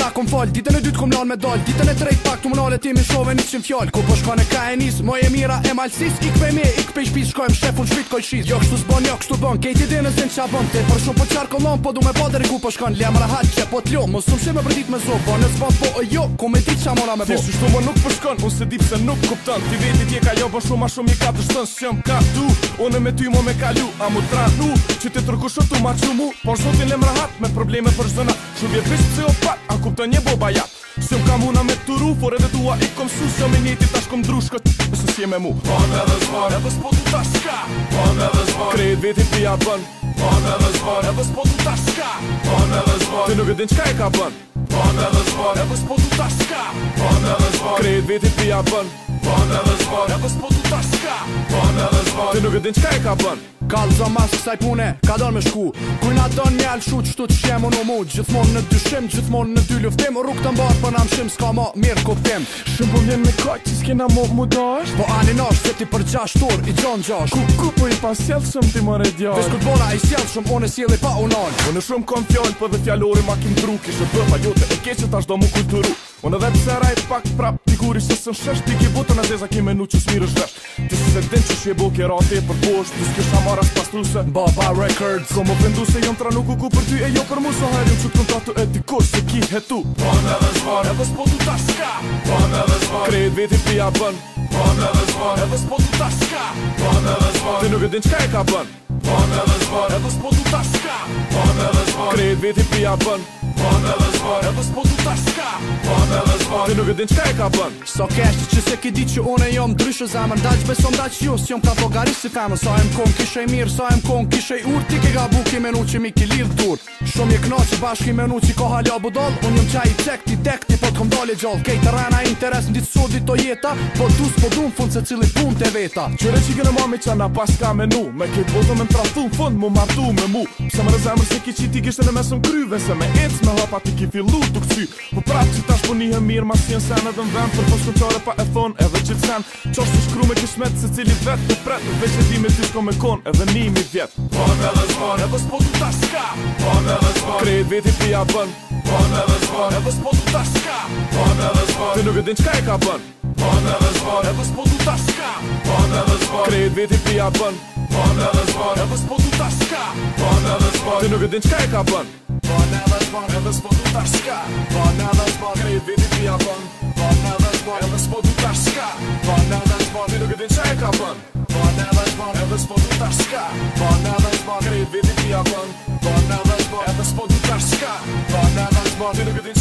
sa kom fol ditën e dytë kom lan me dal ditën e tretë pak tumë ti me shove nis sim fjal ku po shkon e ka nis moje mira e malsis ik pe me ik pe shpis shkojm shef ul shit koj shit jo kështu s'bon jo kështu bon ke ti den se ç'a bon te por shu po çar kolon po du me po deri ku po shkon le amra çe po t'lo mos u shem për ditë me zon po ne s'po po jo kom e dit ç'a mora me po ti s'tu mo nuk po shkon mos e di pse nuk kupton ti veti ti e ka jo po shu ma shu mi ka të shton sjem ka du unë me ty mo me kalu a mu tra nu ç'te trgu shu tu ma çu mu po shu ti ne hat me probleme për zona shu vjet pse o pat kupton një boba ja Se më kam una me të ru, por edhe tua i kom su Se me njëti tash kom drushko, që me mu Bon po edhe zbon, edhe s'po du tash shka Bon po edhe zbon, krejt vetin pia bën Bon po edhe zbon, edhe s'po du tash shka Bon edhe zbon, ti nuk e din qka e ka bën Bon edhe zbon, edhe s'po du tash edhe krejt vetin bën edhe edhe s'po du tash edhe nuk e din qka e ka bën edhe Kallë zonë masë kësaj pune, ka donë me shku Kujna donë një alë shuqë, shtu të shemë në mu Gjithmonë në dyshim, gjithmonë në dy luftim Rukë të mbarë, për po në amëshim, s'ka ma mirë kuptim Shumë bëndin me kajtë, që s'kina mohë mu dash Po anë i nashë, se ti për gjash tur, i gjonë gjash Ku ku po i pa sjellë shumë, ti më redjarë Vesh kur bona i sjellë shumë, on e sjellë i pa unanë Po në shumë kom fjallë, për po dhe fjallori ma kim truki Shë Unë vetë se rajt pak prap Ti guri se sëm shesht Ti ki butë në zeza ki menu që smirë shvesht Ti se din që shje bukje rati për posht Ti s'kisha marra s'pas tu se Baba Records Komo pëndu se jom tra nuk u ku për ty e jo për mu So herim që të kontratu e ti kur se ki hetu Bon edhe zvon Edhe s'po ta shka Bon edhe zvon Krejt viti pia bën Bon edhe zvon Edhe s'po ta shka Bon edhe zvon Ti nuk e din qka e ka bën Bon edhe zvon Edhe s'po du ta shka Bon edhe zvon Krejt viti pia bën So kesh të që se ki di që une jom dryshë zemër Da që beson da po që jom ka bogari si femën Sa e m'kon kishe i mirë, sa e m'kon kishe i urë Ti ke ga buki me nu që mi ki lidhë dur Shumë je kna që bashki me nu që ko halja budoll Unë jom qaj i cek, ti tek, ti po t'kom dole gjoll Kej të rena interes në ditë sodi to jeta Po du s'po du në fund se cili pun të veta Qire që gjenë mami qa na pas ka me nu Me kej të vodhëm e më trafun fund mu martu me mu Pse më rëzemër se ki që ti gishtë në mesëm kryve Se të hapa ti ki fillu të këthy Po prapë që tash po një mirë ma si në sen edhe në vend Për po shkën pa e thonë edhe që të sen Qosë të shkru me kishmet se cili vetë të pret Dhe që di me si shko me konë edhe një mi vjetë Po në dhe zvonë edhe s'po të tash ka Po në dhe zvonë Krejt veti pia bën Po në dhe zvonë edhe s'po të tash ka Po në dhe zvonë Ti nuk e din qka e ka bën Po në dhe zvonë edhe s'po të tash ka Po në dhe zvonë Krejt veti pia bënë Po në dhe zvonë edhe s'po të tash ka Po në dhe zvonë Ti nuk e din qka e ka bënë Barnavas barn, elas vão lutar chegar. Barnavas barn, ei, vidi pia ban. Barnavas barn, elas vão lutar chegar. Barnavas barn, vidi gadin chai kapan. Barnavas barn, elas vão lutar chegar. Barnavas barn, ei, vidi pia ban. Barnavas barn, elas vão lutar chegar. Barnavas barn, vidi gadin